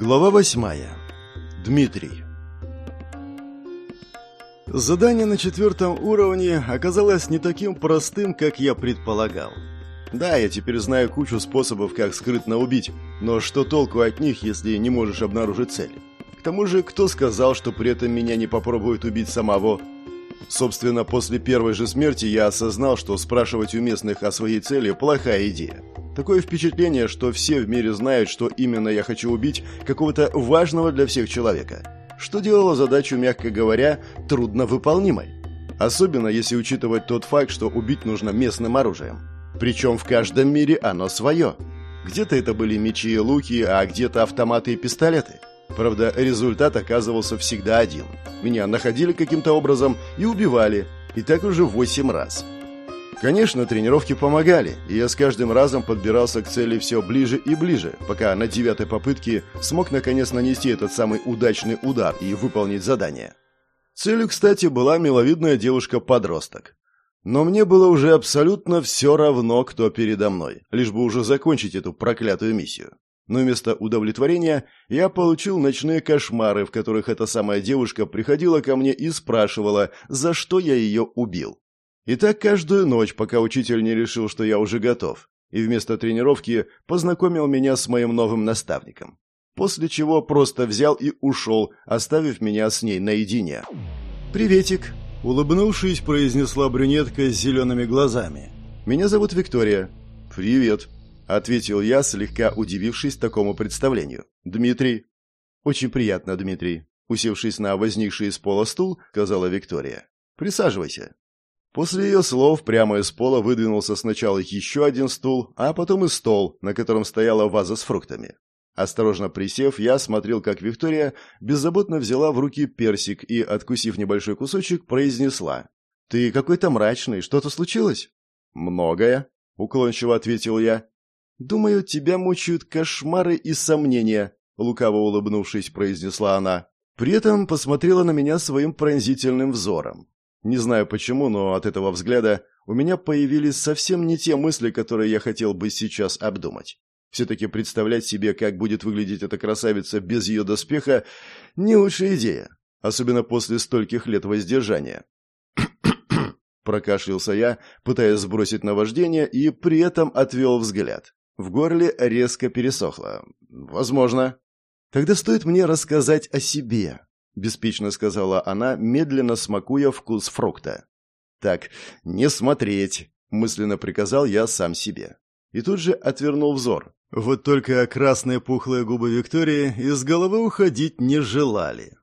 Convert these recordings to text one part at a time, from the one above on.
Глава восьмая. Дмитрий. Задание на четвертом уровне оказалось не таким простым, как я предполагал. Да, я теперь знаю кучу способов, как скрытно убить, но что толку от них, если не можешь обнаружить цель? К тому же, кто сказал, что при этом меня не попробует убить самого? Собственно, после первой же смерти я осознал, что спрашивать у местных о своей цели – плохая идея. Такое впечатление, что все в мире знают, что именно я хочу убить какого-то важного для всех человека. Что делало задачу, мягко говоря, трудновыполнимой. Особенно если учитывать тот факт, что убить нужно местным оружием. Причем в каждом мире оно свое. Где-то это были мечи и луки, а где-то автоматы и пистолеты. Правда, результат оказывался всегда один. Меня находили каким-то образом и убивали. И так уже восемь раз. Конечно, тренировки помогали, и я с каждым разом подбирался к цели все ближе и ближе, пока на девятой попытке смог наконец нанести этот самый удачный удар и выполнить задание. Целью, кстати, была миловидная девушка-подросток. Но мне было уже абсолютно все равно, кто передо мной, лишь бы уже закончить эту проклятую миссию. Но вместо удовлетворения я получил ночные кошмары, в которых эта самая девушка приходила ко мне и спрашивала, за что я ее убил. И так каждую ночь, пока учитель не решил, что я уже готов, и вместо тренировки познакомил меня с моим новым наставником. После чего просто взял и ушел, оставив меня с ней наедине. «Приветик», — улыбнувшись, произнесла брюнетка с зелеными глазами. «Меня зовут Виктория». «Привет», — ответил я, слегка удивившись такому представлению. «Дмитрий». «Очень приятно, Дмитрий», — усевшись на возникший из пола стул, сказала Виктория. «Присаживайся». После ее слов прямо из пола выдвинулся сначала еще один стул, а потом и стол, на котором стояла ваза с фруктами. Осторожно присев, я смотрел, как Виктория беззаботно взяла в руки персик и, откусив небольшой кусочек, произнесла. «Ты какой-то мрачный. Что-то случилось?» «Многое», — уклончиво ответил я. «Думаю, тебя мучают кошмары и сомнения», — лукаво улыбнувшись, произнесла она. При этом посмотрела на меня своим пронзительным взором. Не знаю почему, но от этого взгляда у меня появились совсем не те мысли, которые я хотел бы сейчас обдумать. Все-таки представлять себе, как будет выглядеть эта красавица без ее доспеха, не лучшая идея, особенно после стольких лет воздержания. Прокашлялся я, пытаясь сбросить наваждение, и при этом отвел взгляд. В горле резко пересохло. Возможно. Тогда стоит мне рассказать о себе, беспечно сказала она, медленно смакуя вкус фрукта. Так, не смотреть, мысленно приказал я сам себе. И тут же отвернул взор. Вот только красные пухлые губы Виктории из головы уходить не желали.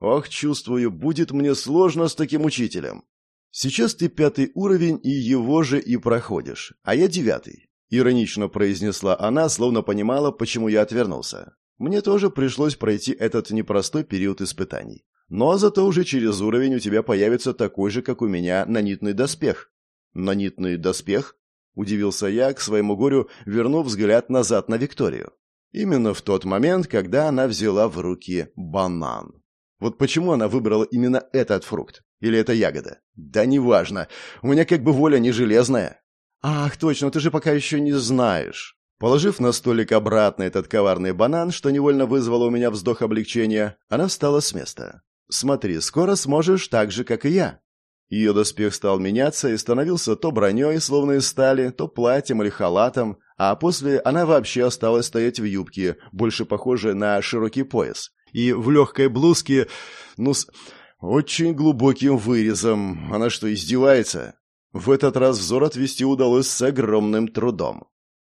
Ох, чувствую, будет мне сложно с таким учителем. Сейчас ты пятый уровень, и его же и проходишь, а я девятый. Иронично произнесла она, словно понимала, почему я отвернулся. Мне тоже пришлось пройти этот непростой период испытаний. Но зато уже через уровень у тебя появится такой же, как у меня, нанитный доспех. Нанитный доспех? Удивился я, к своему горю вернув взгляд назад на Викторию. Именно в тот момент, когда она взяла в руки банан. Вот почему она выбрала именно этот фрукт? Или это ягода? Да неважно. У меня как бы воля не железная. Ах, точно, ты же пока еще не знаешь. Положив на столик обратно этот коварный банан, что невольно вызвало у меня вздох облегчения, она встала с места. «Смотри, скоро сможешь так же, как и я». Ее доспех стал меняться и становился то броней, словно из стали, то платьем или халатом, а после она вообще осталась стоять в юбке, больше похожей на широкий пояс, и в легкой блузке, ну, с очень глубоким вырезом. Она что, издевается? В этот раз взор отвести удалось с огромным трудом.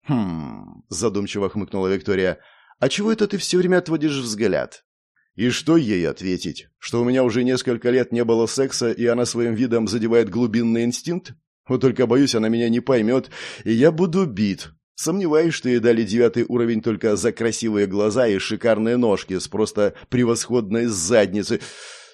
«Хм...» – задумчиво хмыкнула Виктория. «А чего это ты все время отводишь взгляд?» И что ей ответить? Что у меня уже несколько лет не было секса, и она своим видом задевает глубинный инстинкт? Вот только боюсь, она меня не поймет, и я буду бит. Сомневаюсь, что ей дали девятый уровень только за красивые глаза и шикарные ножки с просто превосходной задницей.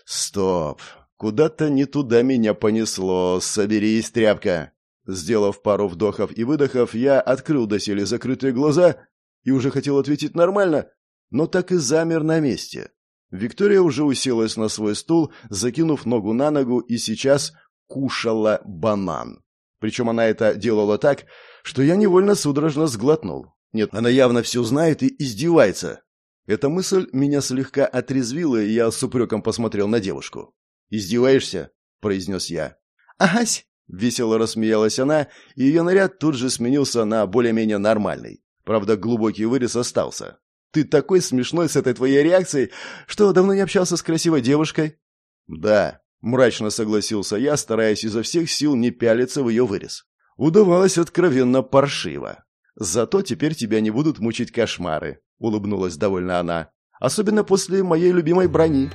Стоп. Куда-то не туда меня понесло. Соберись, тряпка. Сделав пару вдохов и выдохов, я открыл доселе закрытые глаза и уже хотел ответить нормально, но так и замер на месте. Виктория уже уселась на свой стул, закинув ногу на ногу, и сейчас кушала банан. Причем она это делала так, что я невольно судорожно сглотнул. Нет, она явно все знает и издевается. Эта мысль меня слегка отрезвила, и я с упреком посмотрел на девушку. «Издеваешься?» – произнес я. «Агась!» – весело рассмеялась она, и ее наряд тут же сменился на более-менее нормальный. Правда, глубокий вырез остался. «Ты такой смешной с этой твоей реакцией, что давно не общался с красивой девушкой?» «Да», – мрачно согласился я, стараясь изо всех сил не пялиться в ее вырез. Удавалось откровенно паршиво. «Зато теперь тебя не будут мучить кошмары», — улыбнулась довольно она. «Особенно после моей любимой брони».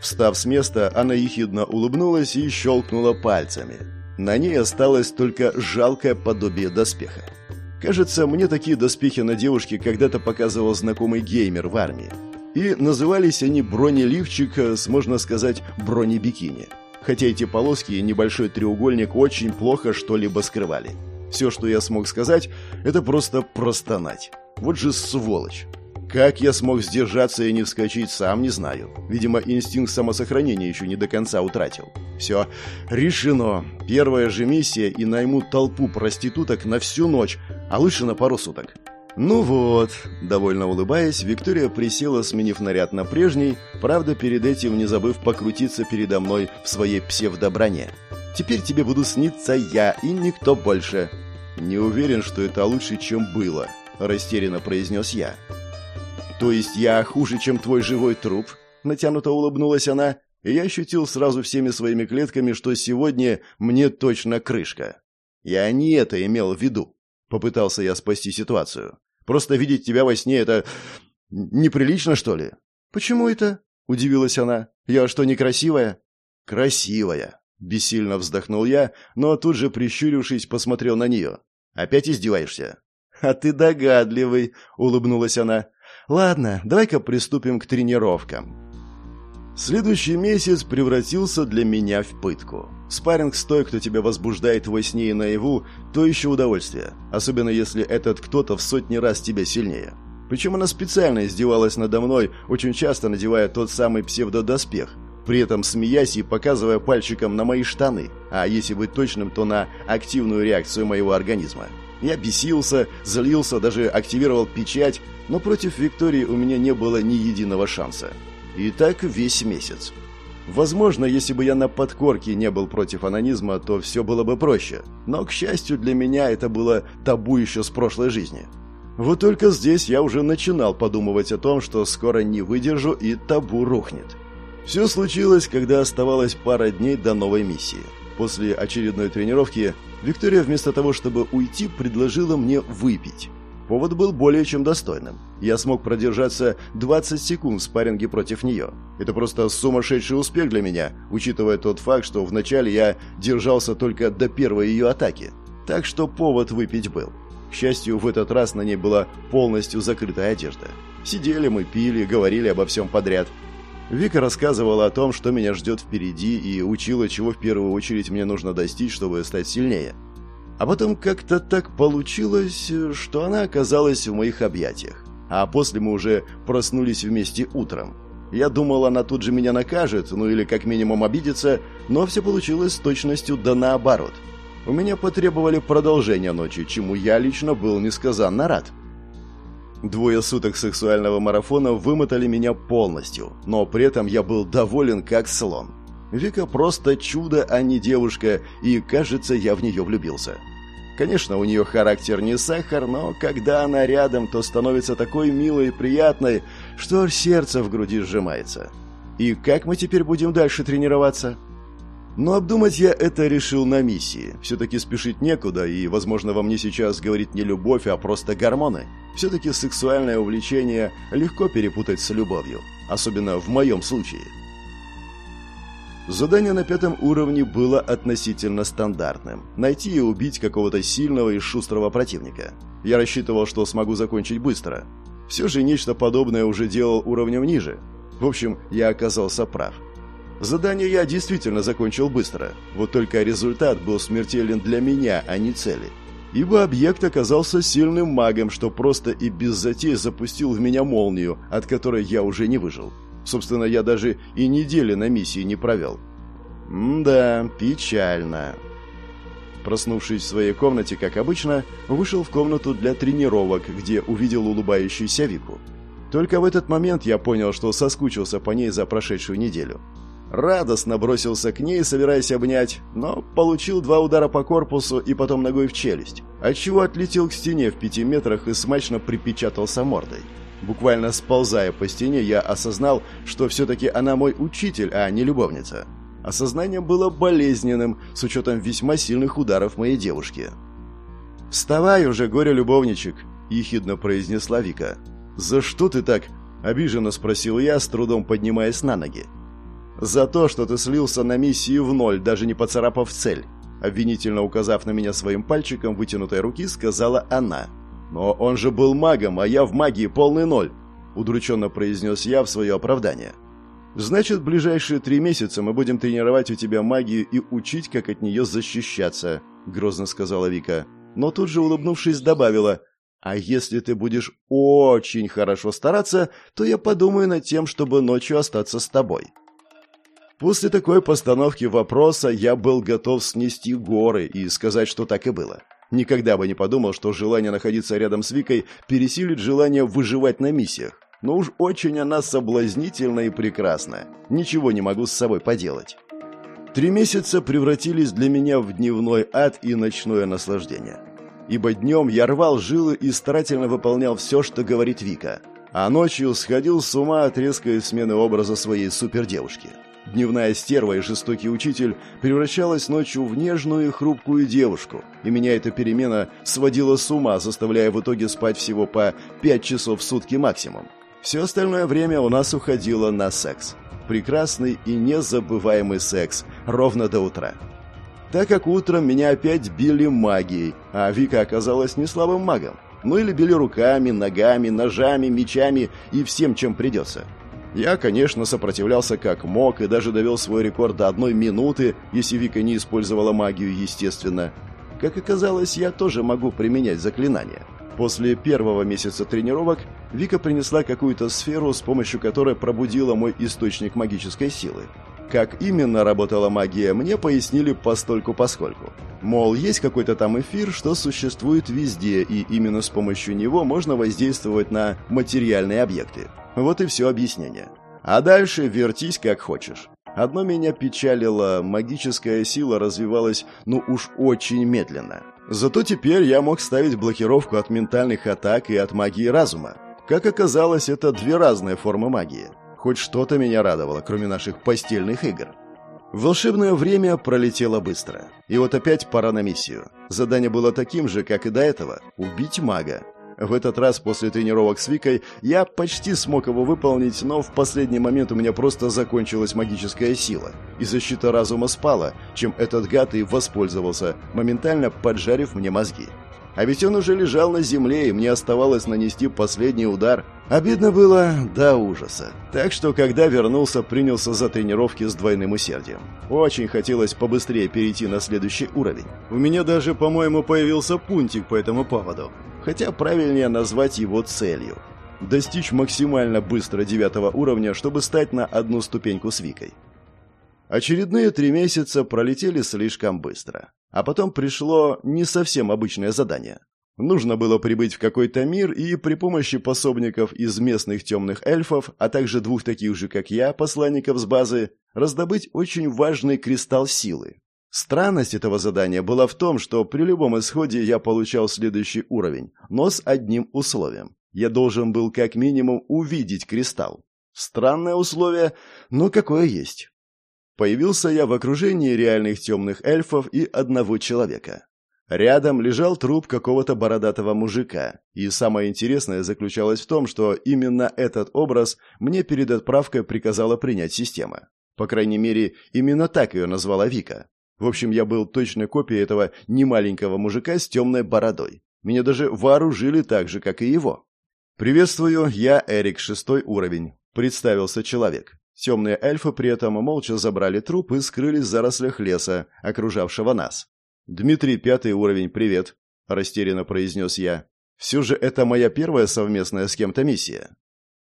Встав с места, она ехидно улыбнулась и щелкнула пальцами. На ней осталось только жалкое подобие доспеха. Кажется, мне такие доспехи на девушке когда-то показывал знакомый геймер в армии. И назывались они бронеливчик с, можно сказать, бронебикини. Хотя эти полоски и небольшой треугольник очень плохо что-либо скрывали. Все, что я смог сказать, это просто простонать. Вот же сволочь. Как я смог сдержаться и не вскочить, сам не знаю. Видимо, инстинкт самосохранения еще не до конца утратил. Все, решено. Первая же миссия и найму толпу проституток на всю ночь, а лучше на пару суток. Ну вот, довольно улыбаясь, Виктория присела, сменив наряд на прежний, правда, перед этим не забыв покрутиться передо мной в своей псевдоброне. Теперь тебе буду сниться я и никто больше». «Не уверен, что это лучше, чем было», – растерянно произнес я. «То есть я хуже, чем твой живой труп?» – натянуто улыбнулась она, и я ощутил сразу всеми своими клетками, что сегодня мне точно крышка. Я не это имел в виду. Попытался я спасти ситуацию. Просто видеть тебя во сне – это неприлично, что ли? Почему это? Удивилась она. Я что, некрасивая? Красивая. Бессильно вздохнул я, но тут же, прищурившись, посмотрел на нее. «Опять издеваешься?» «А ты догадливый», — улыбнулась она. «Ладно, давай-ка приступим к тренировкам». Следующий месяц превратился для меня в пытку. Спарринг с той, кто тебя возбуждает во сне и наяву, то еще удовольствие, особенно если этот кто-то в сотни раз тебя сильнее. Причем она специально издевалась надо мной, очень часто надевая тот самый псевдодоспех, при этом смеясь и показывая пальчиком на мои штаны, а если быть точным, то на активную реакцию моего организма. Я бесился, злился, даже активировал печать, но против Виктории у меня не было ни единого шанса. И так весь месяц. Возможно, если бы я на подкорке не был против анонизма, то все было бы проще. Но, к счастью для меня, это было табу еще с прошлой жизни. Вот только здесь я уже начинал подумывать о том, что скоро не выдержу и табу рухнет. Все случилось, когда оставалось пара дней до новой миссии. После очередной тренировки Виктория вместо того, чтобы уйти, предложила мне выпить. Повод был более чем достойным. Я смог продержаться 20 секунд в спарринге против нее. Это просто сумасшедший успех для меня, учитывая тот факт, что вначале я держался только до первой ее атаки. Так что повод выпить был. К счастью, в этот раз на ней была полностью закрытая одежда. Сидели мы, пили, говорили обо всем подряд – Вика рассказывала о том, что меня ждет впереди, и учила, чего в первую очередь мне нужно достичь, чтобы стать сильнее. А потом как-то так получилось, что она оказалась в моих объятиях. А после мы уже проснулись вместе утром. Я думал, она тут же меня накажет, ну или как минимум обидится, но все получилось с точностью да наоборот. У меня потребовали продолжения ночи, чему я лично был несказанно рад. Двое суток сексуального марафона вымотали меня полностью, но при этом я был доволен как слон. Вика просто чудо, а не девушка, и, кажется, я в нее влюбился. Конечно, у нее характер не сахар, но когда она рядом, то становится такой милой и приятной, что сердце в груди сжимается. И как мы теперь будем дальше тренироваться? Но обдумать я это решил на миссии. Все-таки спешить некуда, и, возможно, во мне сейчас говорит не любовь, а просто гормоны. Все-таки сексуальное увлечение легко перепутать с любовью, особенно в моем случае. Задание на пятом уровне было относительно стандартным. Найти и убить какого-то сильного и шустрого противника. Я рассчитывал, что смогу закончить быстро. Все же нечто подобное уже делал уровнем ниже. В общем, я оказался прав. Задание я действительно закончил быстро, вот только результат был смертелен для меня, а не цели. Ибо объект оказался сильным магом, что просто и без затей запустил в меня молнию, от которой я уже не выжил. Собственно, я даже и недели на миссии не провел. М-да, печально. Проснувшись в своей комнате, как обычно, вышел в комнату для тренировок, где увидел улыбающуюся Вику. Только в этот момент я понял, что соскучился по ней за прошедшую неделю. Радостно бросился к ней, собираясь обнять, но получил два удара по корпусу и потом ногой в челюсть, отчего отлетел к стене в пяти метрах и смачно припечатался мордой. Буквально сползая по стене, я осознал, что все-таки она мой учитель, а не любовница. Осознание было болезненным, с учетом весьма сильных ударов моей девушки. «Вставай уже, горе-любовничек!» – ехидно произнесла Вика. «За что ты так?» – обиженно спросил я, с трудом поднимаясь на ноги. «За то, что ты слился на миссии в ноль, даже не поцарапав цель», – обвинительно указав на меня своим пальчиком вытянутой руки, сказала она. «Но он же был магом, а я в магии полный ноль», – удрученно произнес я в свое оправдание. «Значит, ближайшие три месяца мы будем тренировать у тебя магию и учить, как от нее защищаться», – грозно сказала Вика. Но тут же, улыбнувшись, добавила – а если ты будешь очень хорошо стараться, то я подумаю над тем, чтобы ночью остаться с тобой. После такой постановки вопроса я был готов снести горы и сказать, что так и было. Никогда бы не подумал, что желание находиться рядом с Викой пересилит желание выживать на миссиях. Но уж очень она соблазнительна и прекрасна. Ничего не могу с собой поделать. Три месяца превратились для меня в дневной ад и ночное наслаждение ибо днем я рвал жилы и старательно выполнял все, что говорит Вика, а ночью сходил с ума от резкой смены образа своей супердевушки. Дневная стерва и жестокий учитель превращалась ночью в нежную и хрупкую девушку, и меня эта перемена сводила с ума, заставляя в итоге спать всего по пять часов в сутки максимум. Все остальное время у нас уходило на секс. Прекрасный и незабываемый секс, ровно до утра так как утром меня опять били магией, а Вика оказалась не слабым магом. Ну или били руками, ногами, ножами, мечами и всем, чем придется. Я, конечно, сопротивлялся как мог и даже довел свой рекорд до одной минуты, если Вика не использовала магию, естественно. Как оказалось, я тоже могу применять заклинания. После первого месяца тренировок Вика принесла какую-то сферу, с помощью которой пробудила мой источник магической силы. Как именно работала магия, мне пояснили постольку-поскольку. Мол, есть какой-то там эфир, что существует везде, и именно с помощью него можно воздействовать на материальные объекты. Вот и все объяснение. А дальше вертись как хочешь. Одно меня печалило, магическая сила развивалась ну уж очень медленно. Зато теперь я мог ставить блокировку от ментальных атак и от магии разума. Как оказалось, это две разные формы магии. Хоть что-то меня радовало, кроме наших постельных игр. Волшебное время пролетело быстро. И вот опять пора на миссию. Задание было таким же, как и до этого – убить мага. В этот раз после тренировок с Викой я почти смог его выполнить, но в последний момент у меня просто закончилась магическая сила, и защита разума спала, чем этот гад и воспользовался, моментально поджарив мне мозги. А ведь он уже лежал на земле, и мне оставалось нанести последний удар. Обидно было до ужаса. Так что, когда вернулся, принялся за тренировки с двойным усердием. Очень хотелось побыстрее перейти на следующий уровень. У меня даже, по-моему, появился пунктик по этому поводу. Хотя правильнее назвать его целью. Достичь максимально быстро девятого уровня, чтобы стать на одну ступеньку с Викой. Очередные три месяца пролетели слишком быстро. А потом пришло не совсем обычное задание. Нужно было прибыть в какой-то мир и при помощи пособников из местных темных эльфов, а также двух таких же, как я, посланников с базы, раздобыть очень важный кристалл силы. Странность этого задания была в том, что при любом исходе я получал следующий уровень, но с одним условием. Я должен был как минимум увидеть кристалл. Странное условие, но какое есть. Появился я в окружении реальных темных эльфов и одного человека. Рядом лежал труп какого-то бородатого мужика, и самое интересное заключалось в том, что именно этот образ мне перед отправкой приказала принять система. По крайней мере, именно так ее назвала Вика. В общем, я был точной копией этого немаленького мужика с темной бородой. Меня даже вооружили так же, как и его. «Приветствую, я Эрик, шестой уровень», — представился человек. Темные эльфы при этом молча забрали труп и скрылись в зарослях леса, окружавшего нас. «Дмитрий, пятый уровень, привет», – растерянно произнес я. «Все же это моя первая совместная с кем-то миссия.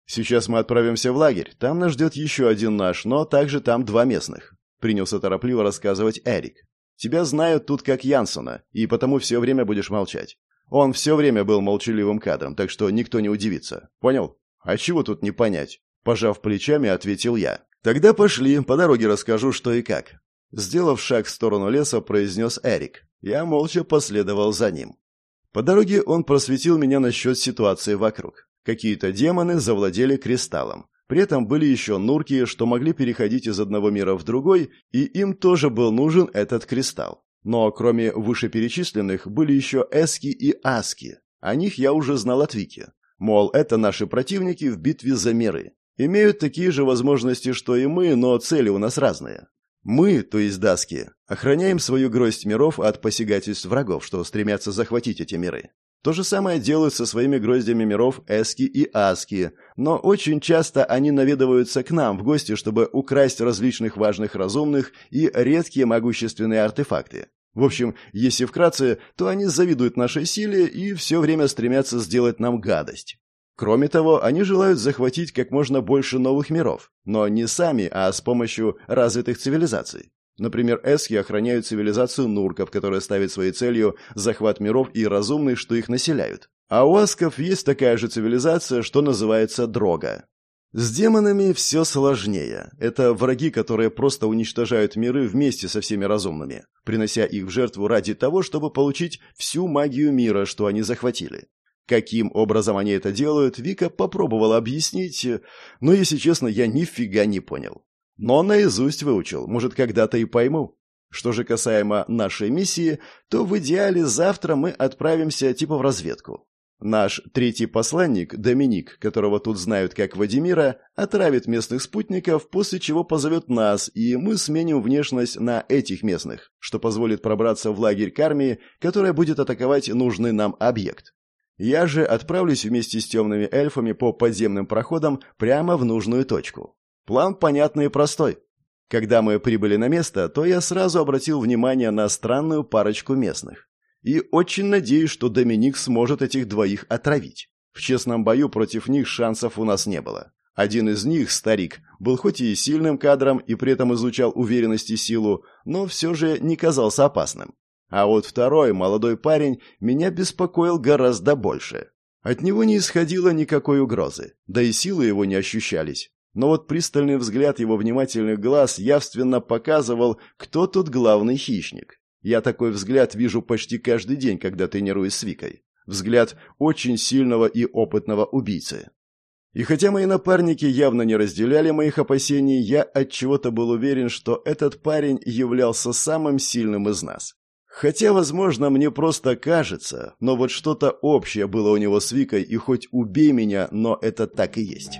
Сейчас мы отправимся в лагерь, там нас ждет еще один наш, но также там два местных», – принялся торопливо рассказывать Эрик. «Тебя знают тут как Янсона, и потому все время будешь молчать. Он все время был молчаливым кадром, так что никто не удивится. Понял?» А чего тут не понять? Пожав плечами, ответил я. Тогда пошли, по дороге расскажу, что и как. Сделав шаг в сторону леса, произнес Эрик. Я молча последовал за ним. По дороге он просветил меня насчет ситуации вокруг. Какие-то демоны завладели кристаллом. При этом были еще нурки, что могли переходить из одного мира в другой, и им тоже был нужен этот кристалл. Но кроме вышеперечисленных были еще эски и аски. О них я уже знал от Вики. Мол, это наши противники в битве за миры. Имеют такие же возможности, что и мы, но цели у нас разные. Мы, то есть даски, охраняем свою гроздь миров от посягательств врагов, что стремятся захватить эти миры. То же самое делают со своими гроздями миров Эски и Аски, но очень часто они наведываются к нам в гости, чтобы украсть различных важных разумных и редкие могущественные артефакты. В общем, если вкратце, то они завидуют нашей силе и все время стремятся сделать нам гадость. Кроме того, они желают захватить как можно больше новых миров, но не сами, а с помощью развитых цивилизаций. Например, эски охраняют цивилизацию нурков, которая ставит своей целью захват миров и разумных, что их населяют. А у асков есть такая же цивилизация, что называется дрога. С демонами все сложнее. Это враги, которые просто уничтожают миры вместе со всеми разумными, принося их в жертву ради того, чтобы получить всю магию мира, что они захватили. Каким образом они это делают, Вика попробовала объяснить, но, если честно, я нифига не понял. Но наизусть выучил, может, когда-то и пойму. Что же касаемо нашей миссии, то в идеале завтра мы отправимся типа в разведку. Наш третий посланник, Доминик, которого тут знают как Вадимира, отравит местных спутников, после чего позовет нас, и мы сменим внешность на этих местных, что позволит пробраться в лагерь к армии, которая будет атаковать нужный нам объект. Я же отправлюсь вместе с темными эльфами по подземным проходам прямо в нужную точку. План понятный и простой. Когда мы прибыли на место, то я сразу обратил внимание на странную парочку местных. И очень надеюсь, что Доминик сможет этих двоих отравить. В честном бою против них шансов у нас не было. Один из них, старик, был хоть и сильным кадром и при этом изучал уверенность и силу, но все же не казался опасным. А вот второй, молодой парень, меня беспокоил гораздо больше. От него не исходило никакой угрозы, да и силы его не ощущались. Но вот пристальный взгляд его внимательных глаз явственно показывал, кто тут главный хищник. Я такой взгляд вижу почти каждый день, когда тренируюсь с Викой. Взгляд очень сильного и опытного убийцы. И хотя мои напарники явно не разделяли моих опасений, я отчего-то был уверен, что этот парень являлся самым сильным из нас. Хотя, возможно, мне просто кажется, но вот что-то общее было у него с Викой, и хоть убей меня, но это так и есть.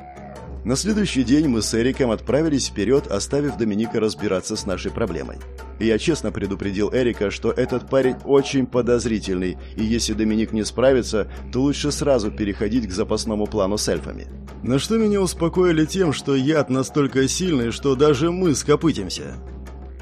На следующий день мы с Эриком отправились вперед, оставив Доминика разбираться с нашей проблемой. Я честно предупредил Эрика, что этот парень очень подозрительный, и если Доминик не справится, то лучше сразу переходить к запасному плану с эльфами. На что меня успокоили тем, что яд настолько сильный, что даже мы скопытимся.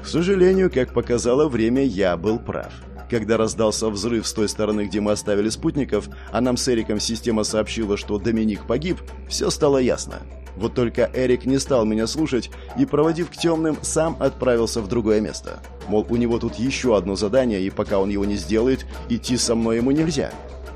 К сожалению, как показало время, я был прав. Когда раздался взрыв с той стороны, где мы оставили спутников, а нам с Эриком система сообщила, что Доминик погиб, все стало ясно. Вот только Эрик не стал меня слушать и, проводив к темным, сам отправился в другое место. Мол, у него тут еще одно задание, и пока он его не сделает, идти со мной ему нельзя.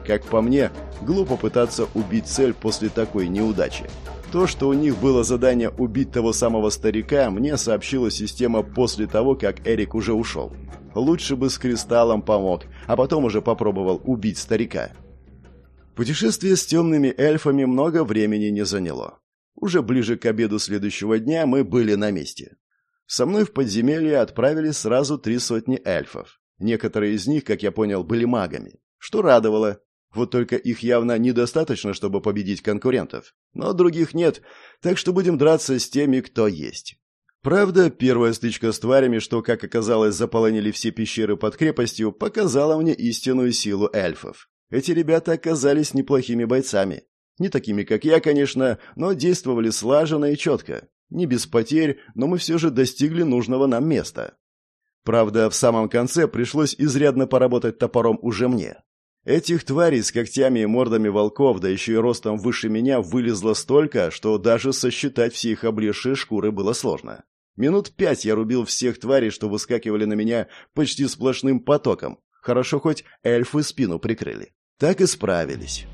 Как по мне, глупо пытаться убить цель после такой неудачи. То, что у них было задание убить того самого старика, мне сообщила система после того, как Эрик уже ушел. Лучше бы с кристаллом помог, а потом уже попробовал убить старика. Путешествие с темными эльфами много времени не заняло. Уже ближе к обеду следующего дня мы были на месте. Со мной в подземелье отправили сразу три сотни эльфов. Некоторые из них, как я понял, были магами, что радовало. Вот только их явно недостаточно, чтобы победить конкурентов. Но других нет, так что будем драться с теми, кто есть. Правда, первая стычка с тварями, что, как оказалось, заполонили все пещеры под крепостью, показала мне истинную силу эльфов. Эти ребята оказались неплохими бойцами. Не такими, как я, конечно, но действовали слаженно и четко. Не без потерь, но мы все же достигли нужного нам места. Правда, в самом конце пришлось изрядно поработать топором уже мне. Этих тварей с когтями и мордами волков, да еще и ростом выше меня, вылезло столько, что даже сосчитать все их облезшие шкуры было сложно. Минут пять я рубил всех тварей, что выскакивали на меня почти сплошным потоком. Хорошо хоть эльфы спину прикрыли. Так и справились.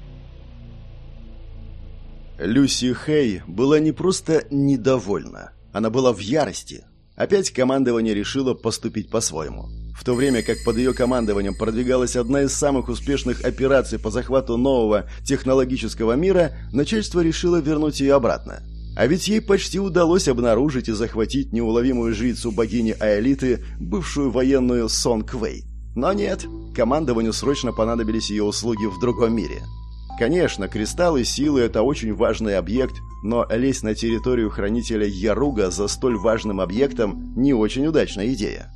Люси Хей была не просто недовольна, она была в ярости. Опять командование решило поступить по-своему. В то время как под ее командованием продвигалась одна из самых успешных операций по захвату нового технологического мира, начальство решило вернуть ее обратно. А ведь ей почти удалось обнаружить и захватить неуловимую жрицу богини Аэлиты, бывшую военную Сон Квей. Но нет, командованию срочно понадобились ее услуги в другом мире. Конечно, кристаллы силы – это очень важный объект, но лезть на территорию хранителя Яруга за столь важным объектом – не очень удачная идея.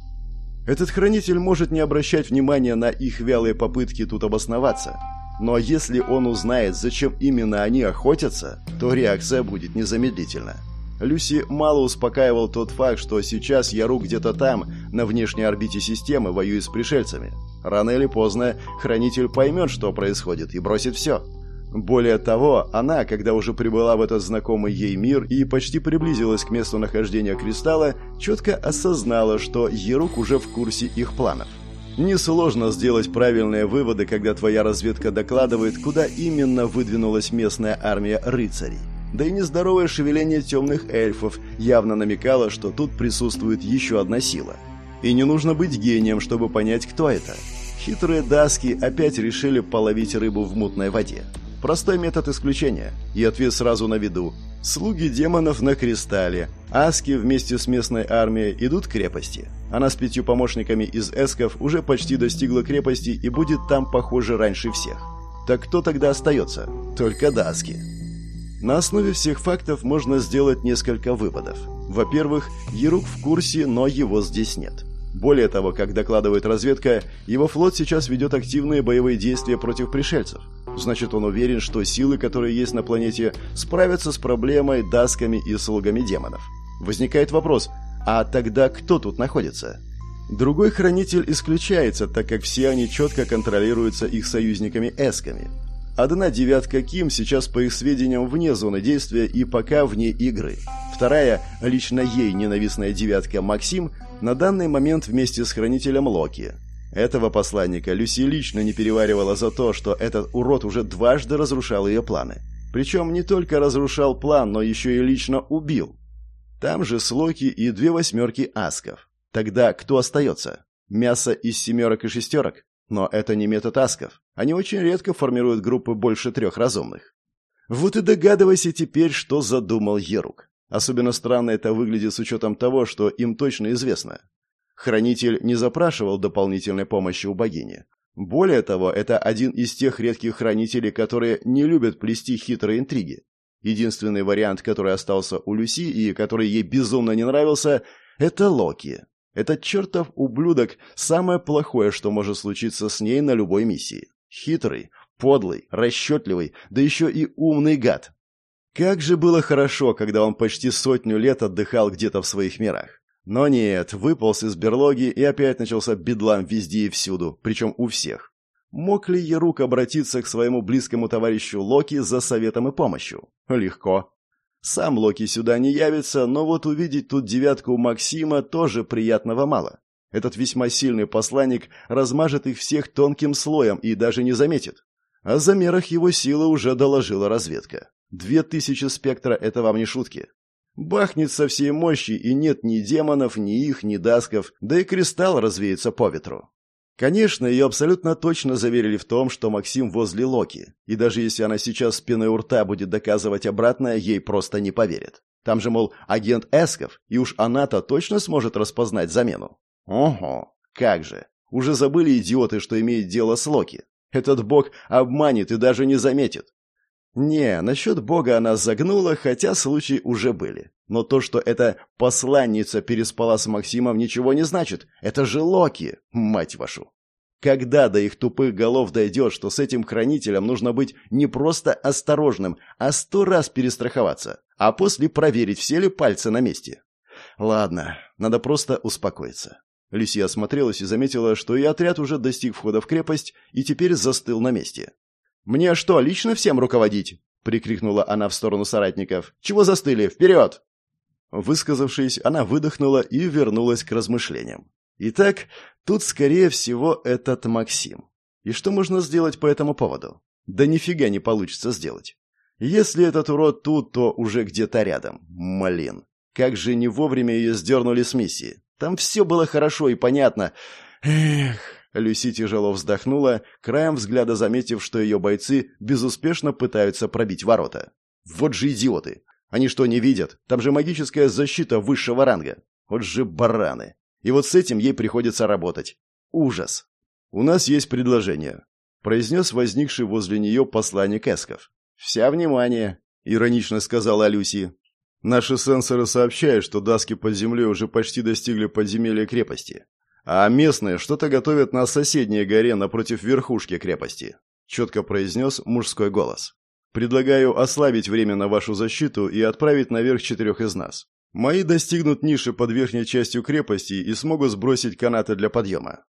Этот хранитель может не обращать внимания на их вялые попытки тут обосноваться. Но если он узнает, зачем именно они охотятся, то реакция будет незамедлительна. Люси мало успокаивал тот факт, что сейчас Яру где-то там, на внешней орбите системы, воюет с пришельцами. Рано или поздно Хранитель поймет, что происходит, и бросит все. Более того, она, когда уже прибыла в этот знакомый ей мир и почти приблизилась к месту нахождения кристалла, четко осознала, что Ерук уже в курсе их планов. Несложно сделать правильные выводы, когда твоя разведка докладывает, куда именно выдвинулась местная армия рыцарей. Да и нездоровое шевеление темных эльфов явно намекало, что тут присутствует еще одна сила. И не нужно быть гением, чтобы понять, кто это. Хитрые даски опять решили половить рыбу в мутной воде. Простой метод исключения, и ответ сразу на виду. Слуги демонов на кристалле. Аски вместе с местной армией идут к крепости. Она с пятью помощниками из эсков уже почти достигла крепости и будет там, похоже, раньше всех. Так кто тогда остается? Только даски. На основе всех фактов можно сделать несколько выводов. Во-первых, Ерук в курсе, но его здесь нет. Более того, как докладывает разведка, его флот сейчас ведет активные боевые действия против пришельцев. Значит, он уверен, что силы, которые есть на планете, справятся с проблемой, дасками и слугами демонов. Возникает вопрос, а тогда кто тут находится? Другой хранитель исключается, так как все они четко контролируются их союзниками-эсками. Одна девятка Ким сейчас, по их сведениям, вне зоны действия и пока вне игры. Вторая, лично ей ненавистная девятка Максим, на данный момент вместе с хранителем Локи. Этого посланника Люси лично не переваривала за то, что этот урод уже дважды разрушал ее планы. Причем не только разрушал план, но еще и лично убил. Там же Слоки и две восьмерки асков. Тогда кто остается? Мясо из семерок и шестерок? Но это не метод асков. Они очень редко формируют группы больше трех разумных. Вот и догадывайся теперь, что задумал Ерук. Особенно странно это выглядит с учетом того, что им точно известно. Хранитель не запрашивал дополнительной помощи у богини. Более того, это один из тех редких хранителей, которые не любят плести хитрые интриги. Единственный вариант, который остался у Люси и который ей безумно не нравился, это Локи. Этот чертов ублюдок – самое плохое, что может случиться с ней на любой миссии. Хитрый, подлый, расчетливый, да еще и умный гад. Как же было хорошо, когда он почти сотню лет отдыхал где-то в своих мирах. Но нет, выполз из берлоги и опять начался бедлам везде и всюду, причем у всех. Мог ли Ярук обратиться к своему близкому товарищу Локи за советом и помощью? Легко. Сам Локи сюда не явится, но вот увидеть тут девятку Максима тоже приятного мало. Этот весьма сильный посланник размажет их всех тонким слоем и даже не заметит. О замерах его силы уже доложила разведка. Две тысячи спектра — это вам не шутки. Бахнет со всей мощи, и нет ни демонов, ни их, ни дасков, да и кристалл развеется по ветру. Конечно, ее абсолютно точно заверили в том, что Максим возле Локи, и даже если она сейчас спиной у рта будет доказывать обратное, ей просто не поверят. Там же, мол, агент Эсков, и уж она-то точно сможет распознать замену. Ого, как же. Уже забыли идиоты, что имеет дело с Локи. Этот бог обманет и даже не заметит. Не, насчет Бога она загнула, хотя случаи уже были. Но то, что эта посланница переспала с Максимом, ничего не значит. Это же Локи, мать вашу. Когда до их тупых голов дойдет, что с этим хранителем нужно быть не просто осторожным, а сто раз перестраховаться, а после проверить, все ли пальцы на месте? Ладно, надо просто успокоиться. Люсия осмотрелась и заметила, что и отряд уже достиг входа в крепость и теперь застыл на месте. «Мне что, лично всем руководить?» — прикрикнула она в сторону соратников. «Чего застыли? Вперед!» Высказавшись, она выдохнула и вернулась к размышлениям. Итак, тут, скорее всего, этот Максим. И что можно сделать по этому поводу? Да нифига не получится сделать. Если этот урод тут, то уже где-то рядом. Малин. Как же не вовремя ее сдернули с миссии. Там все было хорошо и понятно. Эх... Люси тяжело вздохнула, краем взгляда заметив, что ее бойцы безуспешно пытаются пробить ворота. Вот же идиоты! Они что, не видят? Там же магическая защита высшего ранга. Вот же бараны. И вот с этим ей приходится работать. Ужас. У нас есть предложение, произнес возникший возле нее посланник Эсков. «Вся внимание», — иронично сказала Люси. «Наши сенсоры сообщают, что даски под землей уже почти достигли подземелья крепости, а местные что-то готовят на соседней горе напротив верхушки крепости», — четко произнес мужской голос. «Предлагаю ослабить временно вашу защиту и отправить наверх четырех из нас. Мои достигнут ниши под верхней частью крепости и смогут сбросить канаты для подъема».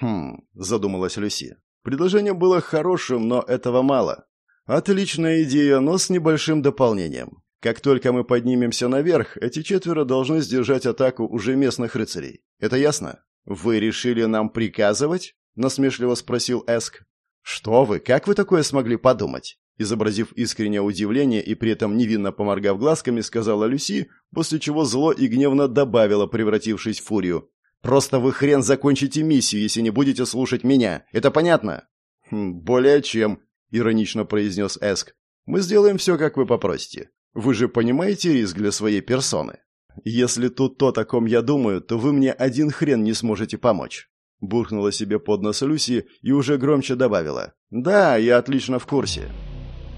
«Хм», — задумалась Люси. Предложение было хорошим, но этого мало. Отличная идея, но с небольшим дополнением. Как только мы поднимемся наверх, эти четверо должны сдержать атаку уже местных рыцарей. Это ясно? Вы решили нам приказывать? насмешливо спросил Эск. Что вы? Как вы такое смогли подумать? Изобразив искреннее удивление и при этом невинно поморгав глазками, сказала Люси, после чего зло и гневно добавила, превратившись в фурию. «Просто вы хрен закончите миссию, если не будете слушать меня. Это понятно?» хм, «Более чем», иронично произнес Эск. Мы сделаем все, как вы попросите. Вы же понимаете риск для своей персоны. Если тут то, о ком я думаю, то вы мне один хрен не сможете помочь. Буркнула себе под нос Люси и уже громче добавила. «Да, я отлично в курсе».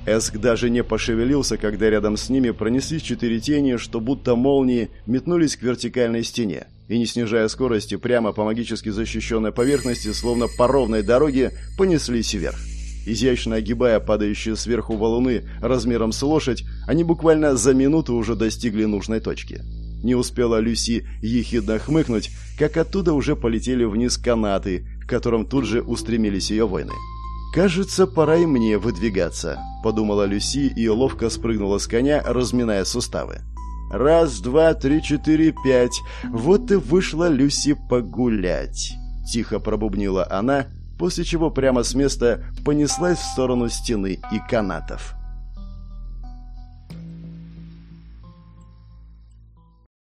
Эск даже не пошевелился, когда рядом с ними пронеслись четыре тени, что будто молнии метнулись к вертикальной стене и, не снижая скорости, прямо по магически защищенной поверхности, словно по ровной дороге, понеслись вверх. Изящно огибая падающие сверху валуны размером с лошадь, они буквально за минуту уже достигли нужной точки. Не успела Люси ехидно хмыкнуть, как оттуда уже полетели вниз канаты, к которым тут же устремились ее воины. «Кажется, пора и мне выдвигаться», — подумала Люси и ловко спрыгнула с коня, разминая суставы. «Раз, два, три, четыре, пять. Вот и вышла Люси погулять», — тихо пробубнила она, после чего прямо с места понеслась в сторону стены и канатов.